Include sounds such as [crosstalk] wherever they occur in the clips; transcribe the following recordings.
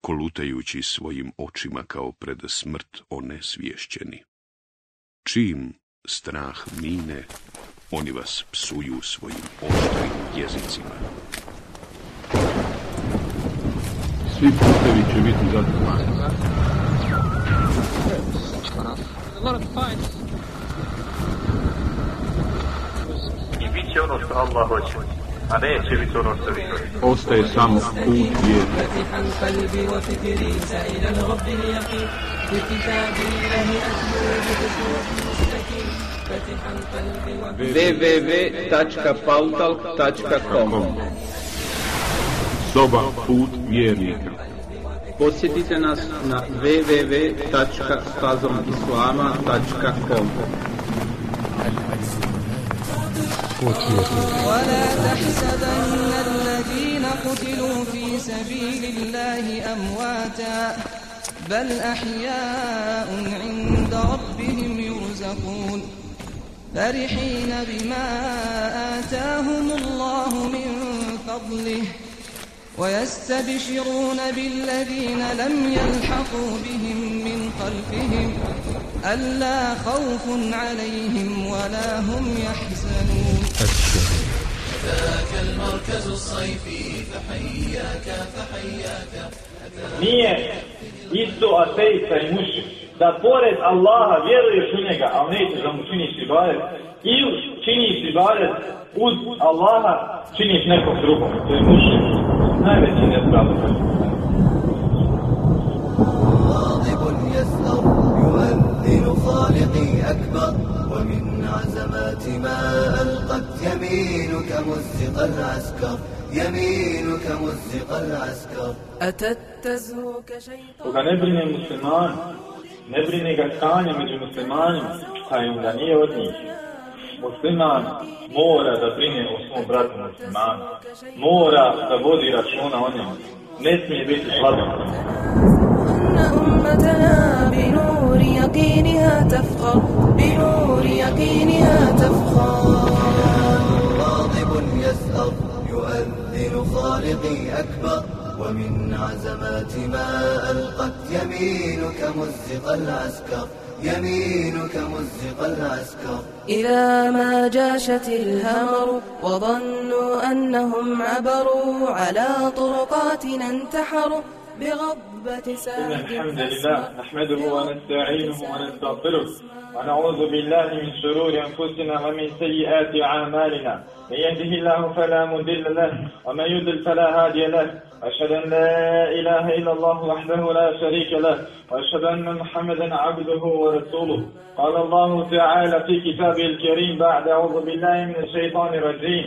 kolutajući svojim očima kao pred smrt onesvješćeni. Čim strah mine, oni vas psuju svojim oštrim jezicima. Svi putevi će biti zatvorani. I bit će ono što Allah hoće, a neće biti ono što vi Ostaje samo put vjeru. www.pautalk.com Soba put vjernika Posjetite nas na www.fazomislama.com ولا تحسبن الذين قتلوا في سبيل الله أمواتا بل أحياء عند ربهم يرزقون. فرحين بما آتاهم الله من فضله ويستبشرون بالذين لم يلحقوا بهم من خلفهم ألا خوف عليهم ولا هم يحزنون. أتاك المركز الصيفي فحياك فحياك. Nije isto ateista i mušik da pored Allaha vjeruješ u njega, ali nećeš ili činiš ibadet uz Allaha, činiš nekog drugog. To je mušik. Najveći nespravljen. غاضب يسأر يؤذن خالقي أكبر ومن عزمات ما ألقت يمينك مزق العسكر يمينك مزق العسكر أتت تزهوك شيطان Koga ne brine musliman, ne brine ga stanje među muslimanima, taj onda nije od njih. Musliman mora da brine o svom bratu muslimanu. Mora da vodi računa o njemu. Ne smije biti أكبر ومن عزمات ما ألقت يمينك مزق العسكر يمينك مزق العسكر إذا ما جاشت الهمر وظنوا أنهم عبروا على طرقاتنا انتحروا. بغضبة إن الحمد لله نحمده ونستعينه ونستغفره ونعوذ بالله من شرور أنفسنا ومن سيئات أعمالنا. من يهده الله فلا مضل له ومن يضلل فلا هادي له. أشهد أن لا إله إلا الله وحده لا شريك له. وأشهد أن محمدا عبده ورسوله. قال الله تعالى في كتابه الكريم بعد أعوذ بالله من الشيطان الرجيم.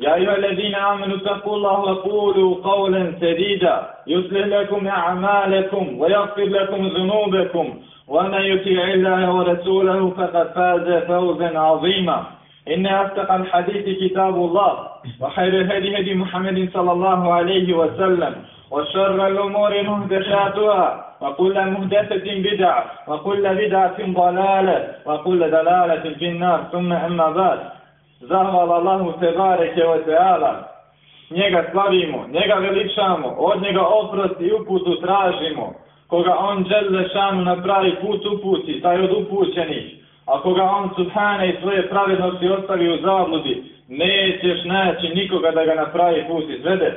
يا أيها الذين آمنوا اتقوا الله وقولوا قولا سديدا يصلح لكم أعمالكم ويغفر لكم ذنوبكم. ومن يطيع الله ورسوله فقد فاز فوزا عظيما. إن أصدق الحديث كتاب الله وخير الهدي هدي محمد صلى الله عليه وسلم وشر الأمور مهدشاتها وكل مهدسة بدعة وكل بدعة ضلالة وكل دلالة في النار. ثم أما بعد. Zahvala Allahu Tebareke wa Teala. Njega slavimo, njega veličamo, od njega oprost i uputu tražimo. Koga on žele šanu na pravi put uputi, taj od upućenih. A koga on subhane i svoje pravednosti ostavi u zabludi, nećeš naći nikoga da ga na pravi put izvede.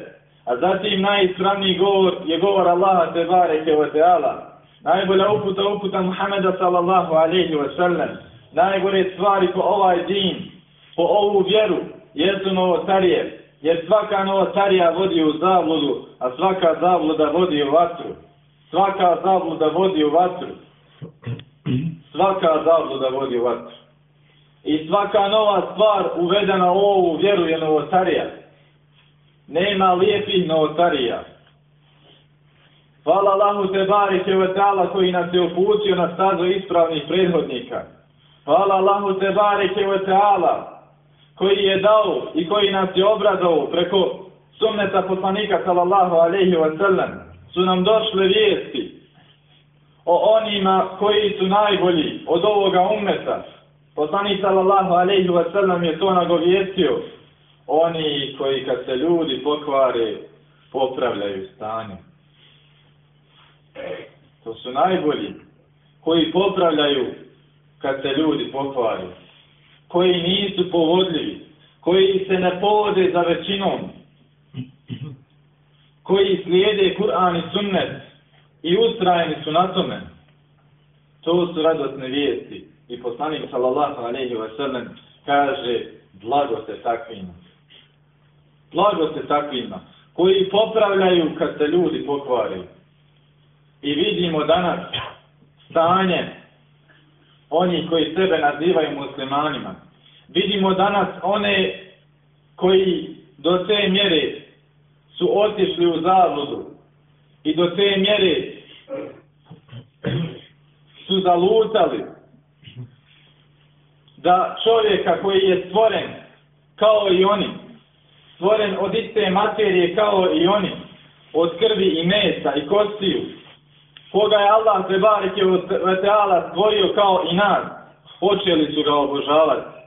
A zatim najispravniji govor je govor Allaha Tebareke wa Teala. Najbolja uputa uputa Muhammeda sallallahu alaihi wa sallam. Najgore stvari po ovaj din po ovu vjeru jesu novotarije, jer svaka novotarija vodi u zabludu, a svaka zabluda vodi u vatru. Svaka zabluda vodi u vatru. Svaka zabluda vodi u vatru. I svaka nova stvar uvedena u ovu vjeru je novotarija. Nema lijepih novotarija. Hvala Allahu te barike ve ta'ala koji nas je uputio na stazu ispravnih prethodnika. Hvala Allahu te ve ta'ala koji je dao i koji nas je obradao preko sunneta poslanika sallallahu alaihi wa sallam su nam došle vijesti o onima koji su najbolji od ovoga ummeta. Poslanik sallallahu alaihi wa sallam je to nagovijestio. Oni koji kad se ljudi pokvare popravljaju stanje. To su najbolji koji popravljaju kad se ljudi pokvari, koji nisu povodljivi, koji se ne povode za većinom, koji slijede Kur'an i sunnet i ustrajeni su na tome. To su radosne vijesti. I poslanik sallallahu alaihi wa sallam kaže blago se takvima. Blago se takvima koji popravljaju kad se ljudi pokvaraju. I vidimo danas stanje oni koji sebe nazivaju muslimanima. Vidimo danas one koji do te mjere su otišli u zavludu i do te mjere su zalutali da čovjeka koji je stvoren kao i oni, stvoren od iste materije kao i oni, od krvi i mesa i kostiju, koga je Allah Tebareke Veteala stvorio kao i nas, počeli su ga obožavati.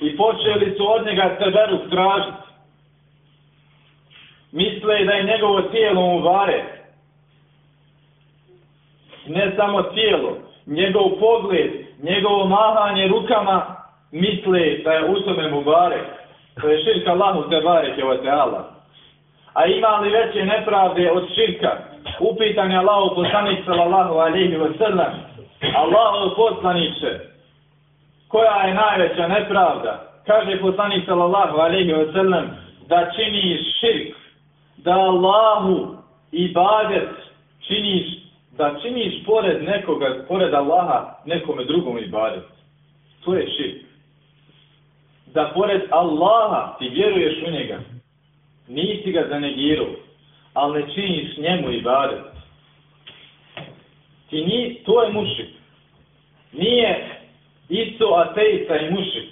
I počeli su od njega seberu tražiti. Misle da je njegovo tijelo mubare. Ne samo tijelo, njegov pogled, njegovo mahanje rukama, misle da je u tome mubare. To je širka Allahu Tebareke Veteala. A ima li veće nepravde od širka? Upitan je Allahu poslanik sallallahu alaihi wa sallam. Allahu poslaniče, koja je najveća nepravda? Kaže poslanik sallallahu alaihi wa sallam da činiš širk, da Allahu ibadet činiš, da činiš pored nekoga, pored Allaha, nekome drugom ibadet. To je širk. Da pored Allaha ti vjeruješ u njega, nisi ga zanegirao, ali ne činiš njemu i badet. Ti ni, to je mušik. Nije isto ateista i mušik.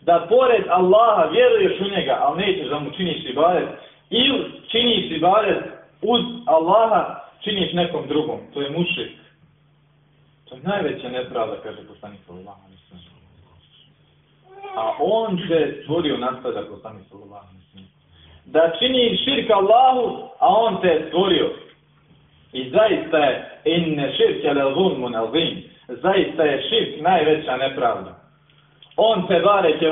Da pored Allaha vjeruješ u njega, ali nećeš da mu činiš i badet, ili činiš i badet uz Allaha, činiš nekom drugom. To je mušik. To je najveća nepravda, kaže poslanik sallallahu. A on se stvorio nastadak poslanik sallallahu da čini širk Allahu, a on te stvorio. I zaista je inne širk je zulmun azim. Zaista je širk najveća nepravda. On te bare će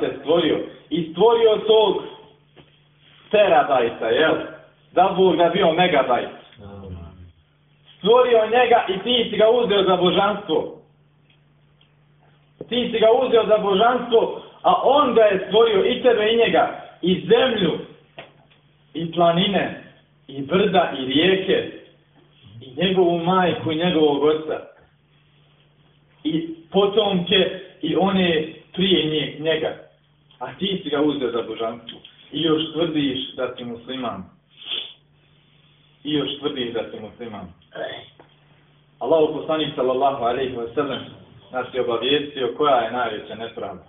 te stvorio. I stvorio tog terabajta, jel? Da Bog da bio megabajt. Stvorio njega i ti si ga uzeo za božanstvo. Ti si ga uzeo za božanstvo, a on ga je stvorio i tebe i njega i zemlju, i planine, i brda, i rijeke, i njegovu majku, i njegovog oca, i potomke, i one prije njega. A ti si ga uzeo za božanstvo. I još tvrdiš da si musliman. I još tvrdiš da si musliman. Allah poslanik sallallahu alaihi wa sallam nas je obavijestio koja je najveća nepravda.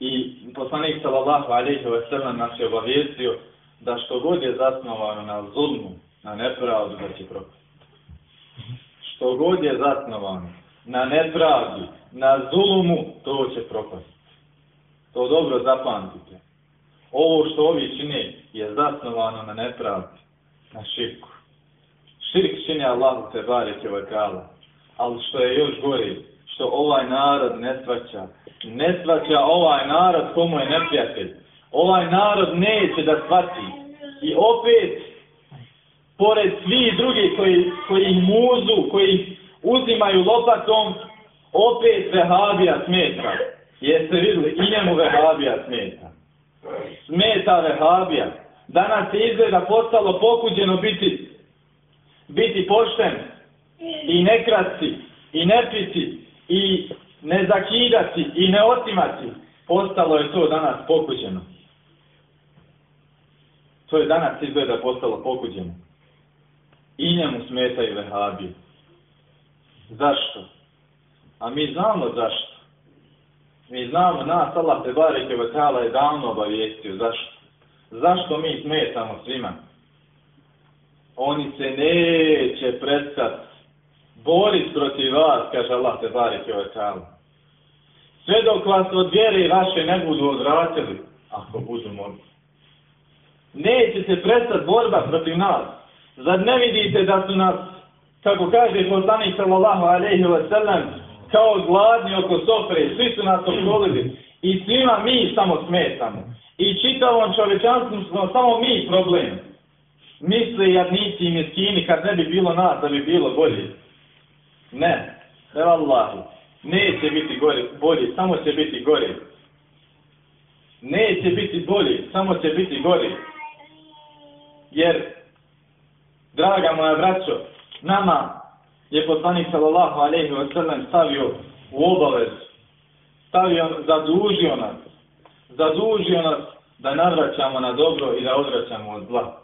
I poslanik sallallahu alaihi wa sallam nas je obavijestio da što god je zasnovano na zulmu, na nepravdu, da će propasti. Što god je zasnovano na nepravdi, na zulmu, to će propasti. To dobro zapamtite. Ovo što ovi čine je zasnovano na nepravdi, na širku. Širk čini Allahu te bareke vakala. Ali što je još gore, što ovaj narod ne svaća. Ne svaća ovaj narod komu je neprijatelj. Ovaj narod neće da shvati. I opet, pored svih drugih koji, koji ih muzu, koji ih uzimaju lopatom, opet vehabija smeta. Jeste vidjeli, i njemu vehabija smeta. Smeta vehabija. Danas se izgleda postalo pokuđeno biti, biti pošten i ne krasti, i ne piti, i ne zakidati, i ne otimati. Postalo je to danas pokuđeno. To je danas izgleda postalo pokuđeno. I njemu smetaju vehabije. Zašto? A mi znamo zašto. Mi znamo, nas Allah te bareke je davno obavijestio. Zašto? Zašto mi smetamo svima? Oni se neće prestat borit protiv vas, kaže Allah te bareke. Sve dok vas od vjere vaše ne budu odvratili, ako budu mogli. Neće se prestat borba protiv nas. Zar ne vidite da su nas, kako kaže poslanik sallallahu alaihi wa sallam, kao gladni oko sofre, svi su nas opkolili i svima mi samo smetamo. I čitavom čovečanstvu smo samo mi problem. Misle jadnici i mjeskini kad ne bi bilo nas da bi bilo bolje. Ne, ne. Neće biti bolje, bolje, samo će biti gore. Neće biti bolje, samo će biti gore. Jer, draga moja braćo, nama je poslanik sallallahu alejhi ve sellem stavio u obavezu. Stavio, zadužio nas. Zadužio nas da navraćamo na dobro i da odvraćamo od zla.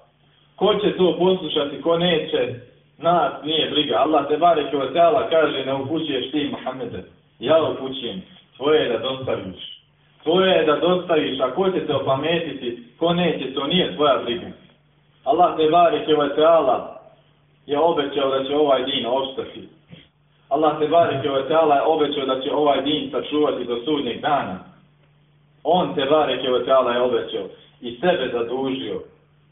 Ko će to poslušati, ko neće, nas nije briga. Allah te bareke ve taala kaže ne upućuješ ti Muhammede. Ja upućujem. Tvoje je da dostaviš. Tvoje je da dostaviš, a ko će te opametiti, ko neće, to nije tvoja briga. Allah te bareke ve taala je obećao da će ovaj din opstati. Allah te bareke ve taala je obećao da će ovaj din sačuvati do sudnjeg dana. On te bareke ve taala je obećao i sebe zadužio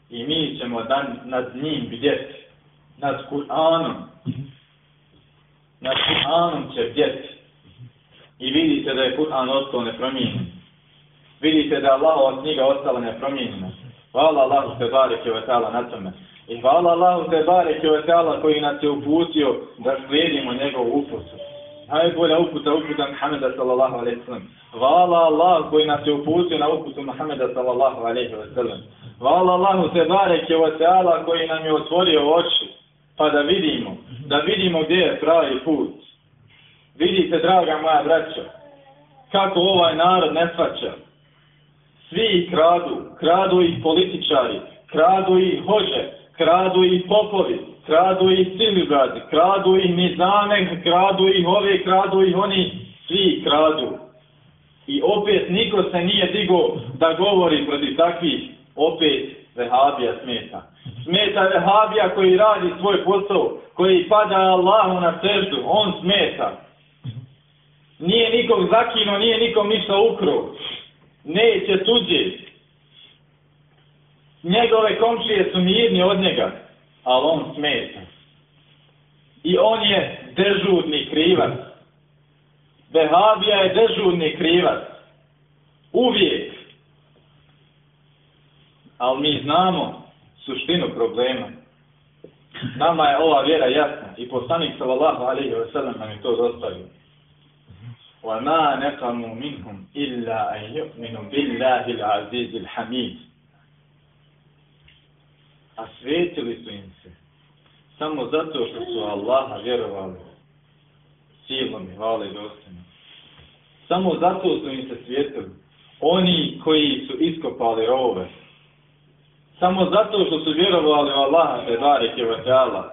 i mi ćemo dan, nad njim vidjeti, nad Kur'anom. Nad Kur'anom će vidjeti. I vidite da je Kur'an ostao nepromijenjen. Vidite da je Allahova knjiga ostala nepromijenjena. Hvala Allahu te bareke ve taala na tome. I hvala Allahu te taala koji nas je uputio da slijedimo njegovu uputu. Najbolja uputa uputa Muhameda sallallahu alejhi ve sellem. Hvala Allah koji nas je uputio na uputu Muhameda sallallahu alejhi ve sellem. Hvala Allahu te ve taala koji nam je otvorio oči pa da vidimo, da vidimo gdje je pravi put. Vidite, draga moja braćo, kako ovaj narod ne svaća. Svi kradu, kradu i političari, kradu i hože, kradu i popovi, kradu i silibradi, kradu i nizame, kradu i ove, kradu i oni, svi kradu. I opet niko se nije digo da govori protiv takvih, opet vehabija smeta. Smeta vehabija koji radi svoj posao, koji pada Allahu na seždu, on smeta. Nije nikog zakino, nije nikom ništa ukro. Neće tuđe, njegove komšije su mirni od njega, ali on smeta. I on je dežurni krivac. Behabija je dežurni krivac. Uvijek. Ali mi znamo suštinu problema. Nama je ova vjera jasna i poslanik sallallahu alaihi wa sallam nam je to dostavio. وَمَا نَقَمُوا مِنْهُمْ إِلَّا أَنْ يُؤْمِنُوا بِاللَّهِ الْعَزِيزِ الْحَمِيدِ a svetili su im se samo zato što su Allaha vjerovali silom i hvale i. Samo zato su im se svijetili oni koji su iskopali rove. Samo zato što su vjerovali u Allaha te ve teala.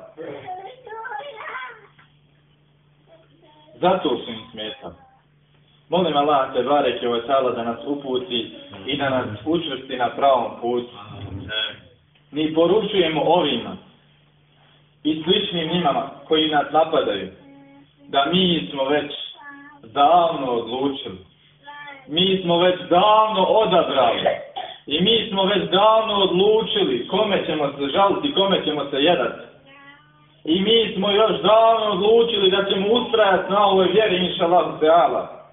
Zato su im smetali. Molim Allah te ve teala da nas uputi i da nas učvrsti na pravom putu mi poručujemo ovima i sličnim njima koji nas napadaju, da mi smo već davno odlučili. Mi smo već davno odabrali. I mi smo već davno odlučili kome ćemo se žaliti, kome ćemo se jedati. I mi smo još davno odlučili da ćemo ustrajati na ovoj vjeri, inša Allah, teala.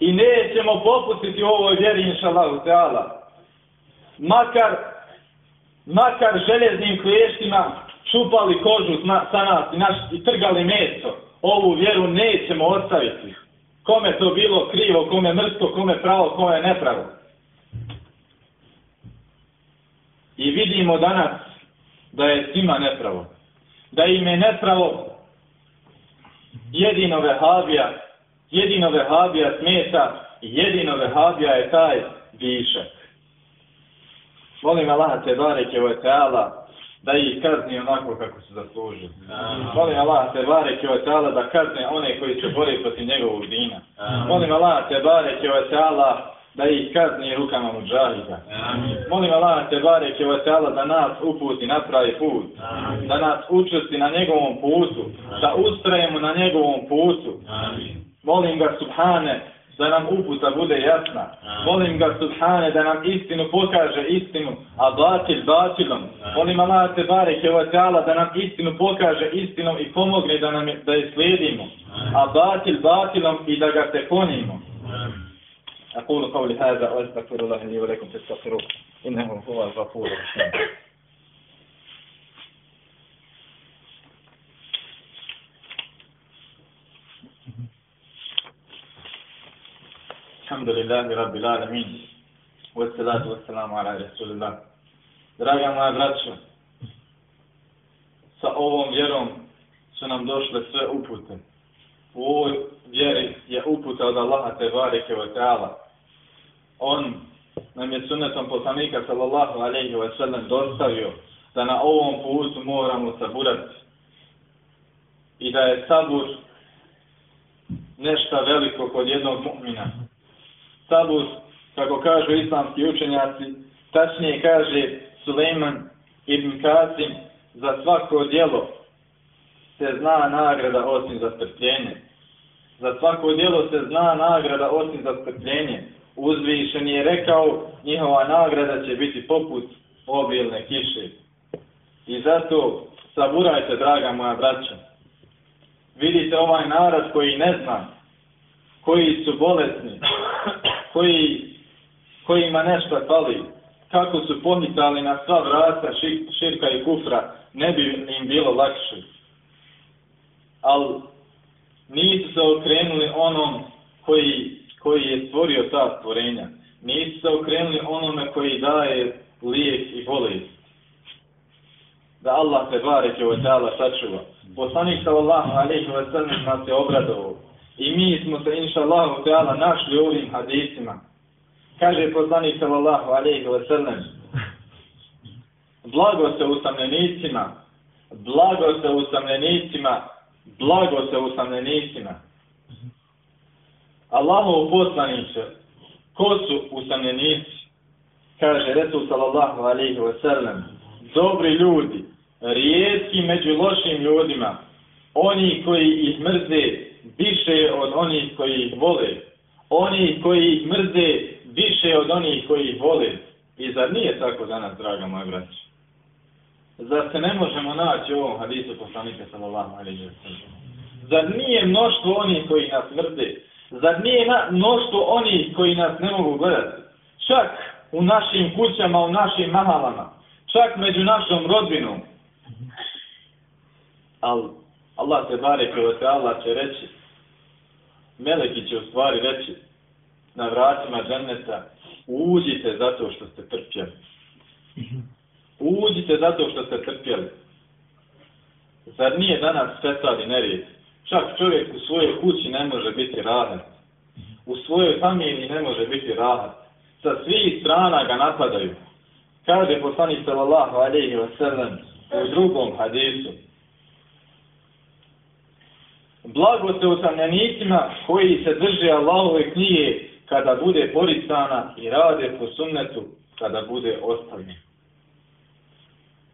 I nećemo popustiti ovoj vjeri, inša Allah, teala. Makar makar željeznim kliještima čupali kožu sa nas i, naš, i trgali meso, ovu vjeru nećemo ostaviti. Kome to bilo krivo, kome mrsko, kome pravo, kome nepravo. I vidimo danas da je svima nepravo. Da im je nepravo jedino vehabija, jedino vehabija smeta jedino vehabija je taj višak. Molim Allah te bareke ve teala da ih kazni onako kako su zaslužili. Molim Allah te bareke ve teala da kazne one koji se bore protiv njegovog dina. Molim Allah te bareke ve teala da ih kazni rukama muđahida. Molim Allah te bareke ve teala da nas uputi na pravi put. Da nas učesti na njegovom putu. Da ustrajemo na njegovom putu. Molim ga subhane da nam uputa bude jasna. Molim ga subhane da nam istinu pokaže istinu, a batil batilom. Molim Allah te bareke ve teala da nam istinu pokaže istinom i pomogne da nam je, da je slijedimo. A batil batilom i da ga se klonimo. أقول قولي هذا وأستغفر الله لي ولكم فاستغفروه إنه هو الغفور الرحيم Alhamdulillahi Rabbil Alamin. والسلام على رسول الله Draga moja braća, sa ovom vjerom su nam došle sve upute. U ovoj vjeri je uputa od Allaha te bareke wa ta'ala. On nam je sunetom poslanika sallallahu alaihi wa sallam dostavio da na ovom putu moramo saburati i da je sabur nešto veliko kod jednog mu'mina Sabur, kako kažu islamski učenjaci, tačnije kaže Suleiman ibn Kasim, za svako djelo se zna nagrada osim za strpljenje. Za svako djelo se zna nagrada osim za strpljenje. Uzvišen je rekao, njihova nagrada će biti poput obilne kiše. I zato saburajte, draga moja braća. Vidite ovaj narod koji ne zna, koji su bolesni, koji, kojima nešto fali, kako su pohitali na sva vrata širka i kufra, ne bi im bilo lakše. Ali nisu se okrenuli onom koji, koji je stvorio ta stvorenja. Nisu se okrenuli onome koji daje lijek i bolest. Da Allah te bareke o ta'ala sačuva. Poslanik sallallahu alaihi wa sallam nas je obradovao. I mi smo se inša Allahu ta'ala našli u ovim hadisima. Kaže poslanik sallallahu alaihi wa sallam. Blago se usamljenicima, blago se usamljenicima, blago se usamljenicima. Allahov poslaniče, ko su usamljenici? Kaže Resul sallallahu alaihi wa sallam. Dobri ljudi, rijetki među lošim ljudima, oni koji ih mrze više od onih koji ih vole, oni koji ih mrze više od onih koji ih vole. I zar nije tako danas, draga moja braća? Zar se ne možemo naći u ovom hadisu poslanika sallallahu alaihi? Zar nije mnoštvo onih koji nas mrze? Zar nije mnoštvo onih koji nas ne mogu gledati? Čak u našim kućama, u našim mahalama, čak među našom rodbinom. Al Allah te bareke Allah će reći, Meleki će u stvari reći na vratima dženneta, uđite zato što ste trpjeli. Uđite zato što ste trpjeli. Zar nije danas fesad i nerijed? Čak čovjek u svojoj kući ne može biti rahat. U svojoj familiji ne može biti rahat. Sa svih strana ga napadaju. Kaže poslanik sallallahu alejhi ve sellem u drugom hadisu. Blago se usamljenicima koji se drže Allahove knjige kada bude poricana i rade po sunnetu kada bude ostavljen.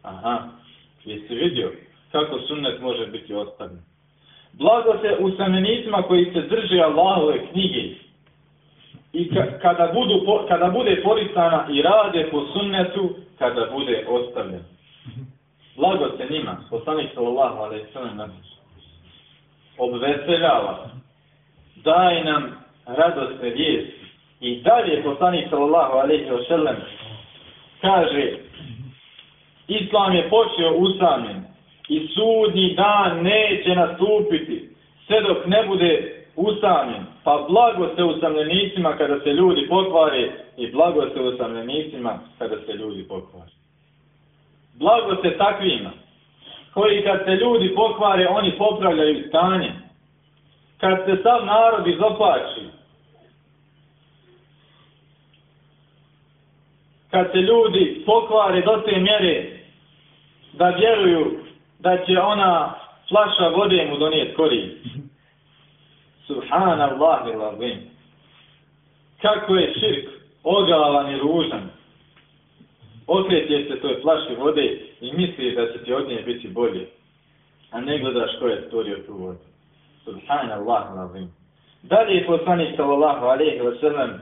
Aha, jesi vidio kako sunnet može biti ostavljen? Blago se usamljenicima koji se drže Allahove knjige i ka, kada, budu, kada bude poricana i rade po sunnetu kada bude ostavljen. Blago se njima, poslanik sallallahu alaihi sallam obveseljava, daj nam radosne vijesti. I dalje poslanik sallallahu alaihi wa sallam kaže Islam je počeo usamljen i sudnji dan neće nastupiti sve dok ne bude usamljen, pa blago se usamljenicima kada se ljudi pokvare i blago se usamljenicima kada se ljudi pokvare. Blago se takvima koji kad se ljudi pokvare, oni popravljaju stanje. Kad se sav narod izopači, kad se ljudi pokvare do te mjere da vjeruju da će ona flaša vode mu donijet korist. [laughs] Subhanallah i. Kako je širk ogalan i ružan. Okreće se toj flaši vode i misli da će ti od nje biti bolje. A ne gledaš ko je stvorio tu vodu. Subhanallah i lavim. Dalje je poslanik sallallahu alaihi wa sallam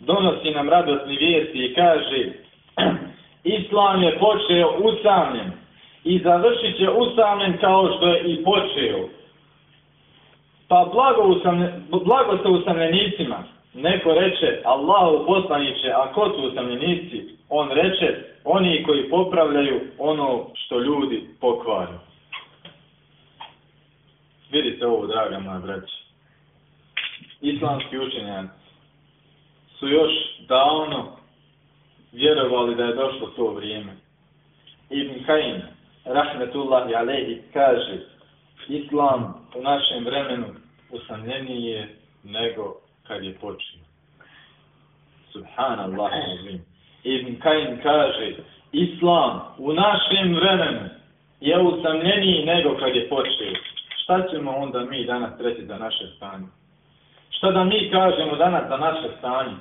donosi nam radosni vijesti i kaže [clears throat] Islam je počeo usamljen i završit će usamljen kao što je i počeo. Pa blago, usamlje, blago sa usamljenicima. Neko reče, Allahu poslaniće, a ko su usamljenici? On reče, oni koji popravljaju ono što ljudi pokvaraju. Vidite ovo, draga moja braća. Islamski učenjaci su još davno vjerovali da je došlo to vrijeme. Ibn Kajin, rahmetullahi alehi, kaže Islam u našem vremenu usamljeniji je nego kad je počeo. Subhanallah azim. Ibn Kajin kaže Islam u našem vremenu je usamljeniji nego kad je počeo. Šta ćemo onda mi danas reći za naše stanje? Šta da mi kažemo danas za naše stanje?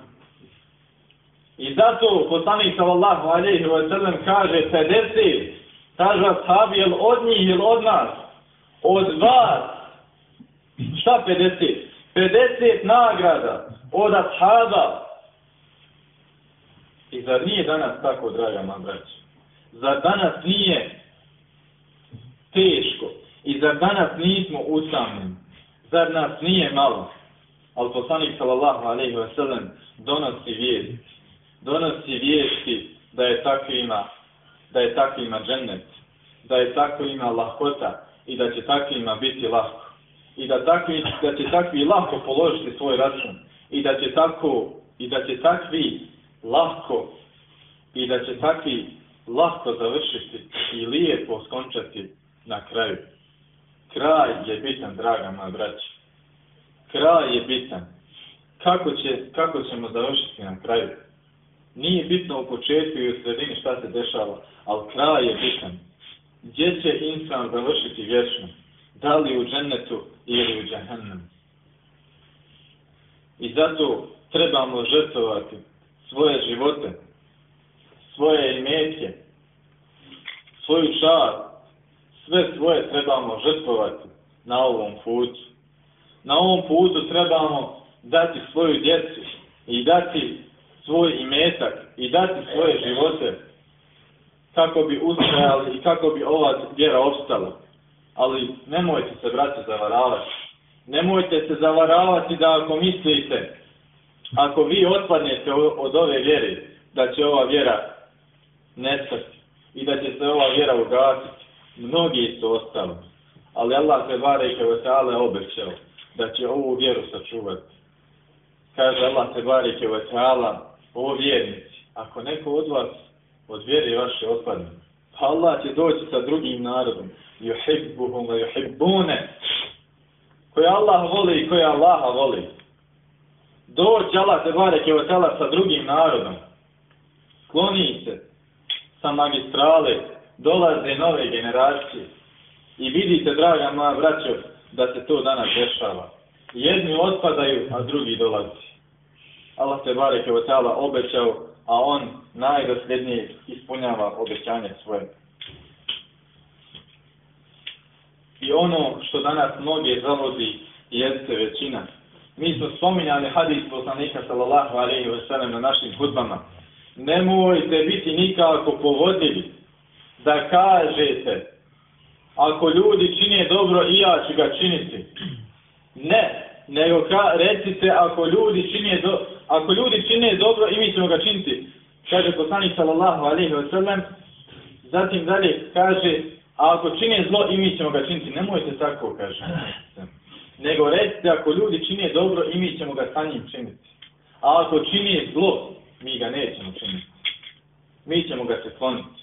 I zato poslanik sallallahu alejhi ve sellem kaže 50 kaže ashabi jel od njih ili od nas od vas šta 50 50 nagrada od ashaba i zar nije danas tako draga moja braća? Zar danas nije teško? I zar danas nismo usamljeni? Zar nas nije malo? Ali poslanik sallallahu alejhi ve sellem donosi vijesti. Donosi vijesti da je takvima da je takvima džennet, da je takvima lahkota i da će takvima biti lahko. I da, takvi, da će takvi lahko položiti svoj račun i da će tako i da će takvi lahko i da će takvi lahko završiti i lijepo skončati na kraju. Kraj je bitan, draga moja braća. Kraj je bitan. Kako, će, kako ćemo završiti na kraju? Nije bitno u početku i u sredini šta se dešava, ali kraj je bitan. Gdje će insan završiti vječno? Da li u džennetu ili u džahennemu? I zato trebamo žrtvovati svoje živote, svoje imetke, svoju čast, sve svoje trebamo žrtvovati na ovom putu. Na ovom putu trebamo dati svoju djecu i dati svoj imetak i dati svoje živote kako bi ustrajali i kako bi ova vjera opstala. Ali nemojte se, brate, zavaravati. Nemojte se zavaravati da ako mislite, ako vi otpadnete od ove vjere, da će ova vjera nestati i da će se ova vjera ugasiti. Mnogi su ostali. Ali Allah se vare i kevotale obećao da će ovu vjeru sačuvati. Kaže Allah se vare i kevotale o vjernici, ako neko od vas od vjere vaše otpadne, pa Allah će doći sa drugim narodom, juhibbuhum juhibbune, koje Allah voli i koje Allaha voli. Doći Allah te barek je sa drugim narodom. Kloni se sa magistrale, dolaze nove generacije. I vidite, draga moja braćo, da se to danas dešava. Jedni otpadaju, a drugi dolazi. Allah te barek je obećao, a on najdosljednije ispunjava obećanje svoje. I ono što danas mnoge zavodi jeste većina. Mi smo spominjali hadis poslanika sallallahu alaihi wa sallam na našim hudbama. Nemojte biti nikako povodljivi da kažete ako ljudi čine dobro i ja ću ga činiti. Ne, nego ka, recite ako ljudi čine do, ako ljudi čine dobro i mi ćemo ga činiti. Kaže poslanik sallallahu alejhi ve sellem. Zatim dalje kaže a ako čine zlo i mi ćemo ga činiti. Nemojte tako, kaže. [laughs] nego recite ako ljudi čine dobro i mi ćemo ga sa njim činiti. A ako čini zlo, mi ga nećemo činiti. Mi ćemo ga se kloniti.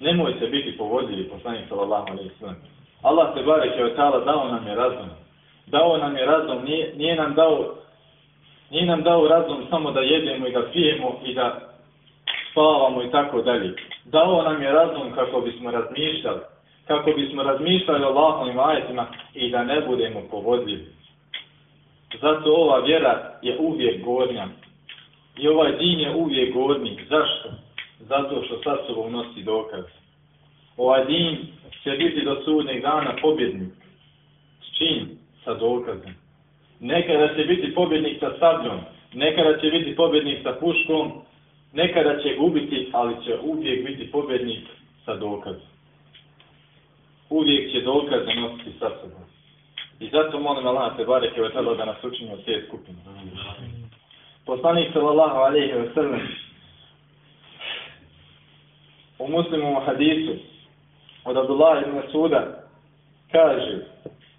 Nemojte biti povodljivi, poslanik sallallahu alaihi sallam. Allah se barek je ta'ala dao nam je razum. Dao nam je razum, nije, nije nam dao nije nam dao razum samo da jedemo i da pijemo i da spavamo i tako dalje. Dao nam je razum kako bismo razmišljali, kako bismo razmišljali o Allahovim ajetima i da ne budemo povodljivi. Zato ova vjera je uvijek gornja. I ovaj din je uvijek gornji. Zašto? Zato što sa sobom nosi dokaz. Ovaj din će biti do sudnjeg dana pobjednik. S čim? Sa dokazom. Nekada će biti pobjednik sa sabljom, nekada će biti pobjednik sa puškom, nekada će gubiti, ali će uvijek biti pobjednik sa dokazom. Uvijek će dokaze nositi sa sobom. I zato molim Allah te bareke ve da nas učini od te skupine. Poslanik sallallahu alejhi ve sellem u muslimu hadisu od Abdullah ibn Suda kaže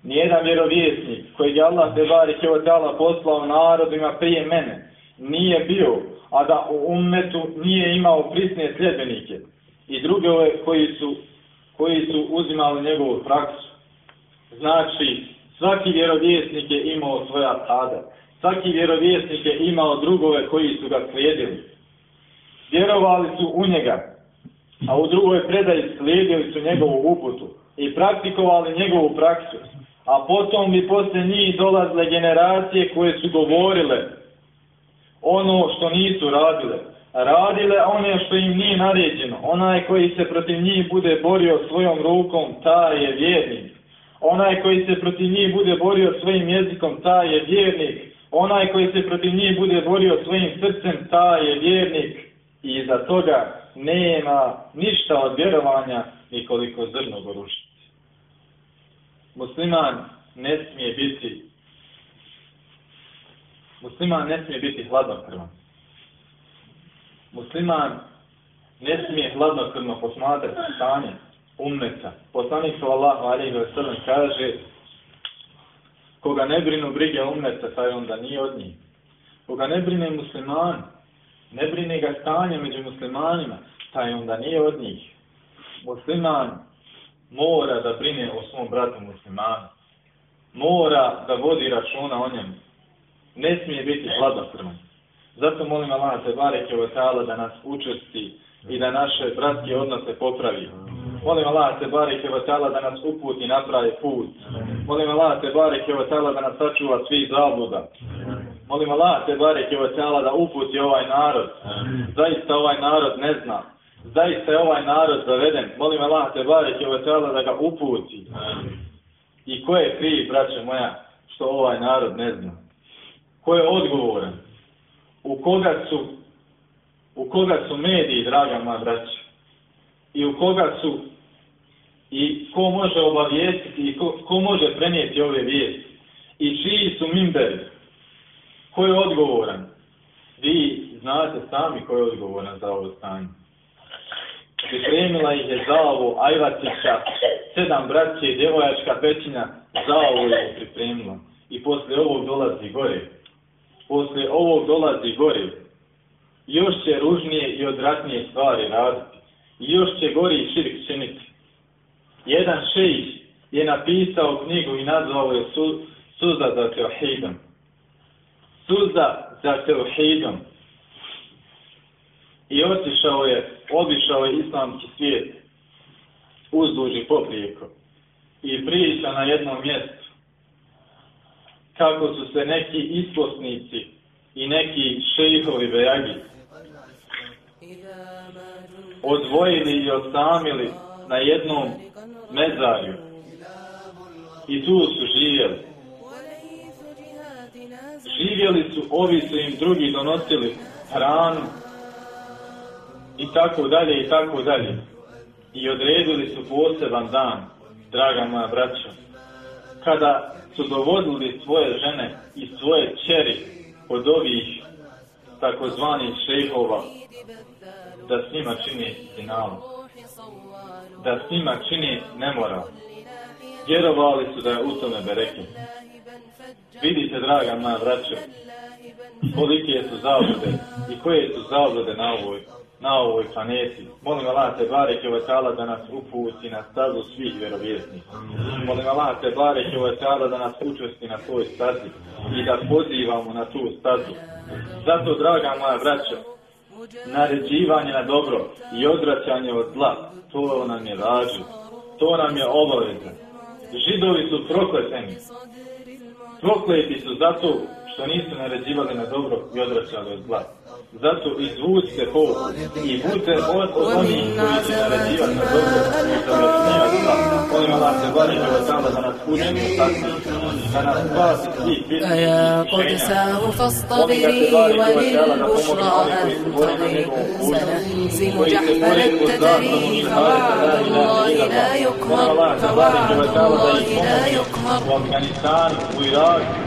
nijedan vjerovjesnik kojeg je Allah te bareke ve poslao narodima prije mene nije bio a da u ummetu nije imao prisne sljedbenike i druge koji su koji su uzimali njegovu praksu. Znači, svaki vjerovjesnik je imao svoja tada. Svaki vjerovjesnik je imao drugove koji su ga slijedili. Vjerovali su u njega, a u drugoj predaji slijedili su njegovu uputu i praktikovali njegovu praksu. A potom bi poslije njih dolazile generacije koje su govorile ono što nisu radile. Radile one što im nije naređeno. Onaj koji se protiv njih bude borio svojom rukom, taj je vjernik. Onaj koji se protiv njih bude borio svojim jezikom, taj je vjernik. Onaj koji se protiv njih bude borio svojim srcem, taj je vjernik. I iza toga nema ništa od vjerovanja nikoliko zrno gorušiti. Musliman ne smije biti Musliman ne smije biti hladnokrvan. Musliman ne smije hladnokrvno posmatrati stanje ummeta. Poslanik sallallahu alejhi ve sellem kaže koga ne brinu brige ummeta, taj onda nije od njih. Koga ne brine musliman, ne brine ga stanje među muslimanima, taj onda nije od njih. Musliman mora da brine o svom bratu muslimanu. Mora da vodi računa o njemu. Ne smije biti hladnokrvan. Zato molim Allah te bareke da nas učesti i da naše bratske odnose popravi. Molim Allah te bareke da nas uputi na pravi put. Molim Allah te bareke da nas sačuva svih zabluda. Molim Allah te bareke da uputi ovaj narod. Zaista ovaj narod ne zna. Zaista je ovaj narod zaveden. Molim Allah te bareke da ga uputi. I ko je kriv, braće moja, što ovaj narod ne zna? Ko je odgovoran? U koga su u koga su mediji, draga moja braća? I u koga su i ko može obavijestiti i ko, ko može prenijeti ove vijesti? I čiji su mimberi? Ko je odgovoran? Vi znate sami ko je odgovoran za ovo stanje. Pripremila ih je za ovo Ajvatića, sedam braće i djevojačka pećina, za ovo je pripremila. I poslije ovog dolazi gore. Poslije ovog dolazi gore. Još će ružnije i odratnije stvari raditi. Još će gori širk činiti. Jedan šejih je napisao knjigu i nazvao je su, Suza za teohidom. Suza za teohidom. I otišao je, obišao je islamski svijet uzduž i poprijeko. I priča na jednom mjestu kako su se neki isposnici i neki šejhovi bejagi odvojili i osamili na jednom mezarju. I tu su živjeli. Živjeli su, ovi su im drugi donosili hranu i tako dalje i tako dalje. I odredili su poseban dan, draga moja braća, kada su dovodili svoje žene i svoje čeri od ovih takozvanih šejhova da s njima čini finalu da s njima čini nemoral. vjerovali su da je u tome bereke. Vidite, draga moja braćo, kolike su zablude i koje su zablude na ovoj, na ovoj planeti. Molim Allah te bareke ve ta'ala da nas uputi na stazu svih vjerovjesnika. Molim Allah te bareke ve ta'ala da nas učvrsti na toj stazi i da pozivamo na tu stazu. Zato, draga moja braćo, naređivanje na dobro i odvraćanje od zla, to nam je važno. To nam je obaveza. Židovi su prokleteni. Prokleti su zato što nisu naređivali na dobro i odračali od zla. Zato izvuzite pouku i budite od, oni koji će naređivati na dobro i odračivati zla. Molim Allah se da vas da nas učini takvi, da nas se da vas Allah da pomogne oni koji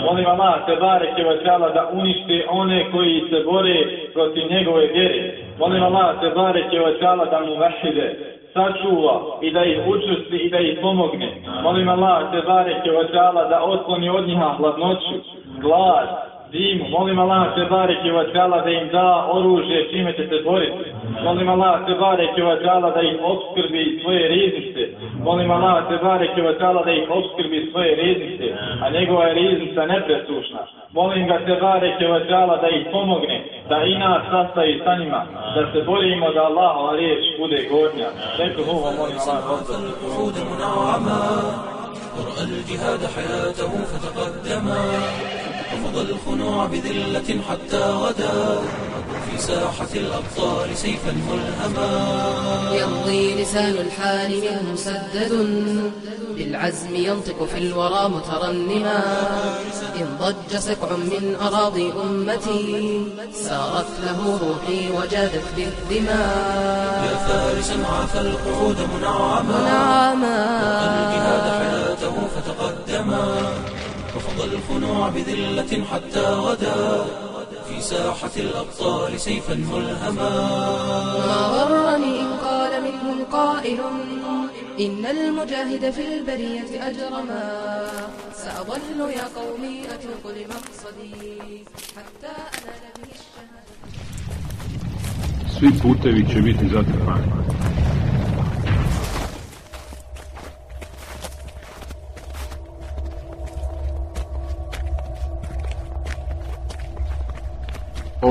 Molim Allah te barek i vatala da uništi one koji se bore protiv njegove vjere. Molim Allah te barek i vatala da mu vahide sačuva i da ih učusti i da ih pomogne. Molim Allah te barek i vatala da otkloni od njiha hladnoću, glad, zimu. Molim Allah te barek i vatala da im da oružje čime će se boriti. Molim Allah te barek i vatala da ih obskrbi svoje riznice. Molim Allah te barek i vatala da ih obskrbi svoje riznice, a njegova je riznica nepresušna. Molim ga te barek i vatala da ih pomogne, da i nas sastavi sa njima, da se borimo da Allahova riječ bude gornja. Rekao ovo, molim Allah, gospodinu. القعود منعما ورأى الجهاد حياته فتقدما رفض الخنوع بذلة حتى غدا. في ساحة الأبطال سيفا ملهما. يمضي لسان الحال منه مسدد. بالعزم ينطق في الورى مترنما. إن ضج سكع من أراضي أمتي سارت له روحي وجادت يا بالدماء فارسا عاف القعود منعما. الجهاد نعما حياته فتقدما. رفض الخنوع بذلة حتى غدا. في ساحة الأبطال سيفا ملهما. ما غرني إن قال منهم قائل إن المجاهد في البرية أجرما. سأظل يا قومي أتوق لمقصدي حتى أنال به الشهادة. Svi putevi će biti zatrpani.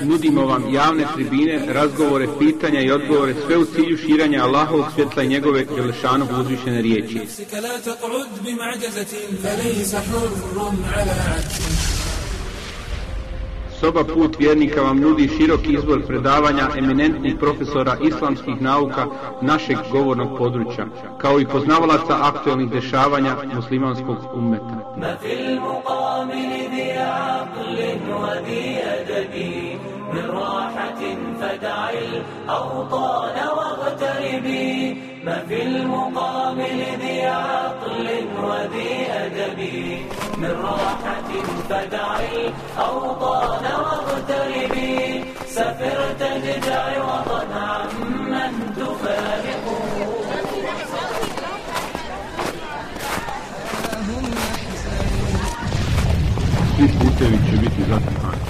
Nudimo vam javne tribine, razgovore, pitanja i odgovore, sve u cilju širanja Allahovog svjetla i njegove Jelešanu uzvišene riječi. Soba Put vjernika vam nudi široki izbor predavanja eminentnih profesora islamskih nauka našeg govornog područja, kao i poznavalaca aktualnih dešavanja muslimanskog ummeta. المقابل ذي عقل وذي أدب من راحة فدع الأوطان واغتربي ما في المقابل ذي عقل وذي أدب من راحة فدع الأوطان واغتربي سفر تجدع وطن putevi će biti zatrpani.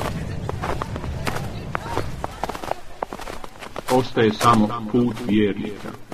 Ostaje samo put vjernika.